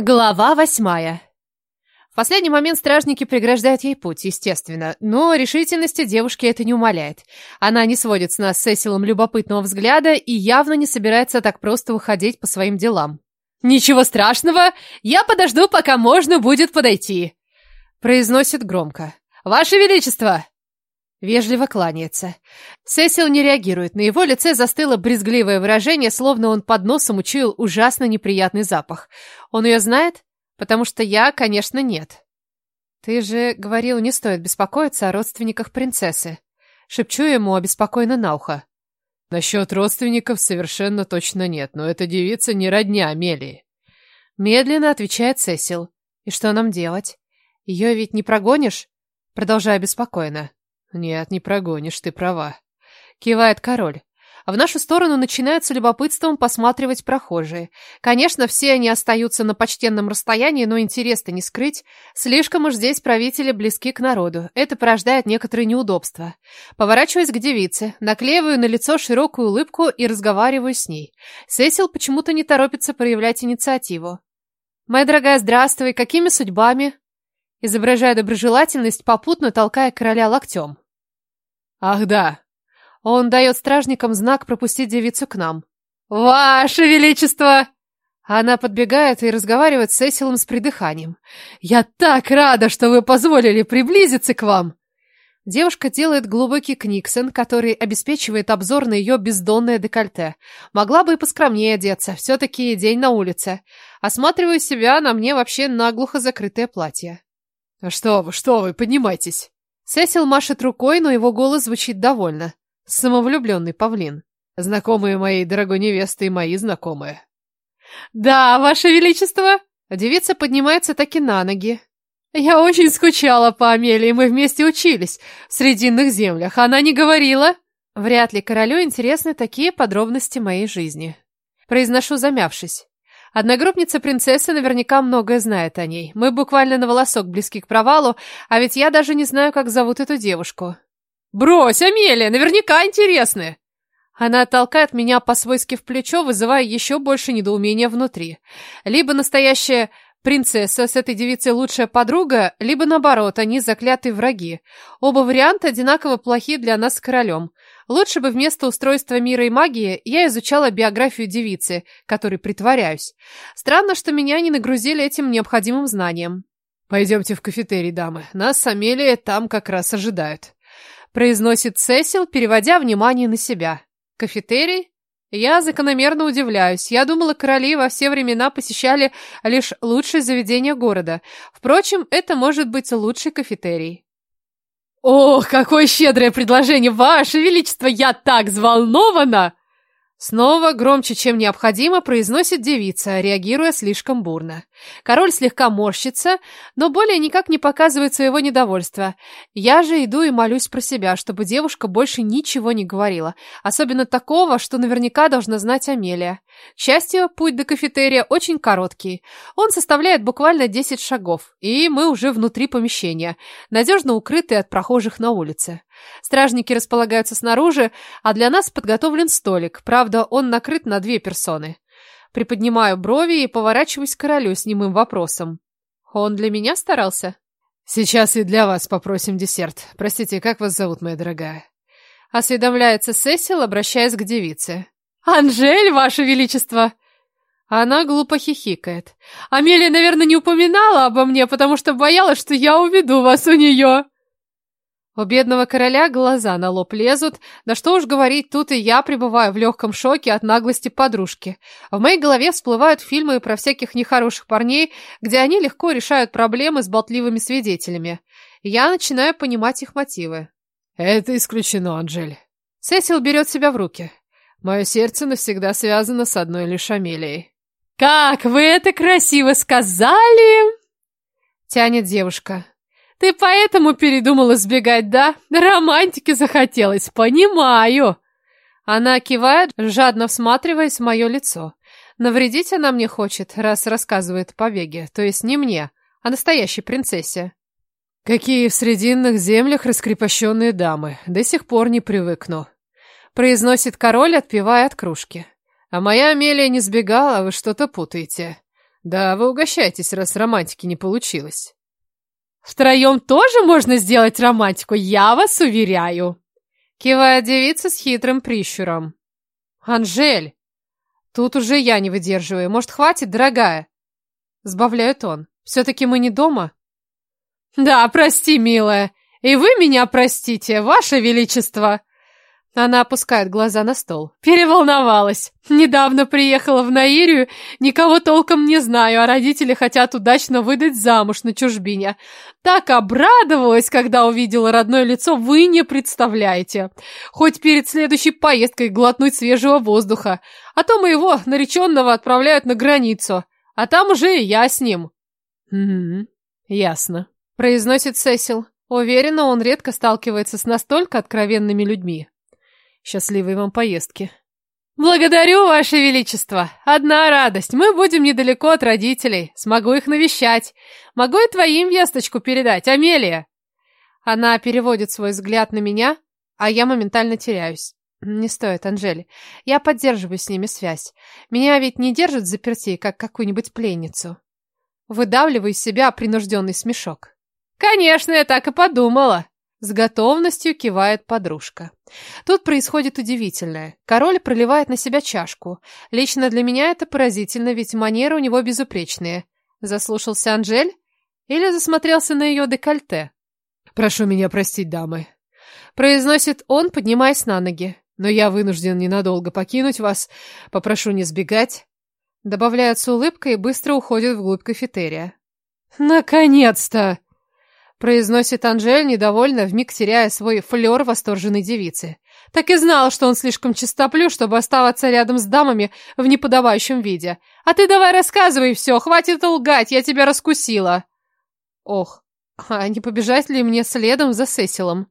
Глава восьмая. В последний момент стражники преграждают ей путь, естественно, но решительности девушки это не умаляет. Она не сводит с нас с Сесилом любопытного взгляда и явно не собирается так просто выходить по своим делам. «Ничего страшного, я подожду, пока можно будет подойти», — произносит громко. «Ваше Величество!» Вежливо кланяется. Сесил не реагирует. На его лице застыло брезгливое выражение, словно он под носом учуял ужасно неприятный запах. Он ее знает? Потому что я, конечно, нет. Ты же говорил, не стоит беспокоиться о родственниках принцессы. Шепчу ему обеспокоенно на ухо. Насчет родственников совершенно точно нет, но эта девица не родня Амелии. Медленно отвечает Сесил. И что нам делать? Ее ведь не прогонишь? Продолжаю беспокойно. «Нет, не прогонишь, ты права», — кивает король. В нашу сторону начинают с любопытством посматривать прохожие. Конечно, все они остаются на почтенном расстоянии, но интерес-то не скрыть. Слишком уж здесь правители близки к народу. Это порождает некоторые неудобства. Поворачиваюсь к девице, наклеиваю на лицо широкую улыбку и разговариваю с ней. Сесил почему-то не торопится проявлять инициативу. «Моя дорогая, здравствуй, какими судьбами?» изображая доброжелательность, попутно толкая короля локтем. «Ах да!» Он дает стражникам знак пропустить девицу к нам. «Ваше Величество!» Она подбегает и разговаривает с Эсилом с придыханием. «Я так рада, что вы позволили приблизиться к вам!» Девушка делает глубокий книксон, который обеспечивает обзор на ее бездонное декольте. Могла бы и поскромнее одеться, все-таки день на улице. Осматриваю себя, на мне вообще наглухо закрытое платье. «Что вы, что вы, поднимайтесь!» Сесил машет рукой, но его голос звучит довольно. Самовлюбленный павлин. Знакомые моей дорогой невесты и мои знакомые. «Да, ваше величество!» Девица поднимается таки на ноги. «Я очень скучала по Амелии, мы вместе учились в Срединных землях. Она не говорила?» Вряд ли королю интересны такие подробности моей жизни. Произношу, замявшись. Одногруппница принцессы наверняка многое знает о ней. Мы буквально на волосок близки к провалу, а ведь я даже не знаю, как зовут эту девушку. «Брось, Амелия, наверняка интересны!» Она толкает меня по-свойски в плечо, вызывая еще больше недоумения внутри. Либо настоящая принцесса с этой девицей лучшая подруга, либо наоборот, они заклятые враги. Оба варианта одинаково плохи для нас с королем. Лучше бы вместо устройства мира и магии я изучала биографию девицы, которой притворяюсь. Странно, что меня не нагрузили этим необходимым знанием. «Пойдемте в кафетерий, дамы. Нас с Амелией там как раз ожидают», — произносит Сесил, переводя внимание на себя. «Кафетерий?» Я закономерно удивляюсь. Я думала, короли во все времена посещали лишь лучшие заведения города. Впрочем, это может быть лучший кафетерий. «Ох, какое щедрое предложение, Ваше Величество! Я так взволнована!» Снова, громче, чем необходимо, произносит девица, реагируя слишком бурно. Король слегка морщится, но более никак не показывает своего недовольства. Я же иду и молюсь про себя, чтобы девушка больше ничего не говорила, особенно такого, что наверняка должна знать Амелия. К счастью, путь до кафетерия очень короткий. Он составляет буквально 10 шагов, и мы уже внутри помещения, надежно укрытые от прохожих на улице. Стражники располагаются снаружи, а для нас подготовлен столик. Правда, он накрыт на две персоны. Приподнимаю брови и поворачиваюсь к королю с немым вопросом. Он для меня старался? Сейчас и для вас попросим десерт. Простите, как вас зовут, моя дорогая? Осведомляется Сесил, обращаясь к девице. «Анжель, ваше величество!» Она глупо хихикает. «Амелия, наверное, не упоминала обо мне, потому что боялась, что я уведу вас у нее!» У бедного короля глаза на лоб лезут, да что уж говорить, тут и я пребываю в легком шоке от наглости подружки. В моей голове всплывают фильмы про всяких нехороших парней, где они легко решают проблемы с болтливыми свидетелями. Я начинаю понимать их мотивы. Это исключено, Анжель. Сесил берет себя в руки. Мое сердце навсегда связано с одной лишь Амелией. «Как вы это красиво сказали!» Тянет девушка. Ты поэтому передумала сбегать, да? Романтики захотелось, понимаю. Она кивает, жадно всматриваясь в мое лицо. Навредить она мне хочет, раз рассказывает побеге, то есть не мне, а настоящей принцессе. Какие в срединных землях раскрепощенные дамы, до сих пор не привыкну. Произносит король, отпивая от кружки. А моя Амелия не сбегала, вы что-то путаете. Да, вы угощайтесь, раз романтики не получилось. Втроем тоже можно сделать романтику, я вас уверяю. Кивает девица с хитрым прищуром. Анжель, тут уже я не выдерживаю. Может, хватит, дорогая? Сбавляет он. Все-таки мы не дома? Да, прости, милая. И вы меня простите, ваше величество. Она опускает глаза на стол. Переволновалась. Недавно приехала в Наирию, никого толком не знаю, а родители хотят удачно выдать замуж на чужбине. Так обрадовалась, когда увидела родное лицо, вы не представляете. Хоть перед следующей поездкой глотнуть свежего воздуха. А то моего нареченного отправляют на границу. А там уже и я с ним. Угу, ясно. Произносит Сесил. Уверена, он редко сталкивается с настолько откровенными людьми. Счастливой вам поездки. Благодарю, Ваше Величество. Одна радость. Мы будем недалеко от родителей. Смогу их навещать. Могу и твоим весточку передать, Амелия. Она переводит свой взгляд на меня, а я моментально теряюсь. Не стоит, Анжели. Я поддерживаю с ними связь. Меня ведь не держат заперти, как какую-нибудь пленницу. Выдавливаю из себя принужденный смешок. Конечно, я так и подумала. С готовностью кивает подружка. Тут происходит удивительное. Король проливает на себя чашку. Лично для меня это поразительно, ведь манеры у него безупречные. Заслушался Анжель? Или засмотрелся на ее декольте? «Прошу меня простить, дамы», — произносит он, поднимаясь на ноги. «Но я вынужден ненадолго покинуть вас. Попрошу не сбегать». Добавляет с улыбкой и быстро уходит вглубь кафетерия. «Наконец-то!» Произносит Анжель, недовольно, вмиг теряя свой флер восторженной девицы. Так и знала, что он слишком чистоплю, чтобы оставаться рядом с дамами в неподобающем виде. А ты давай рассказывай все, хватит лгать, я тебя раскусила. Ох, а не побежать ли мне следом за Сесилом?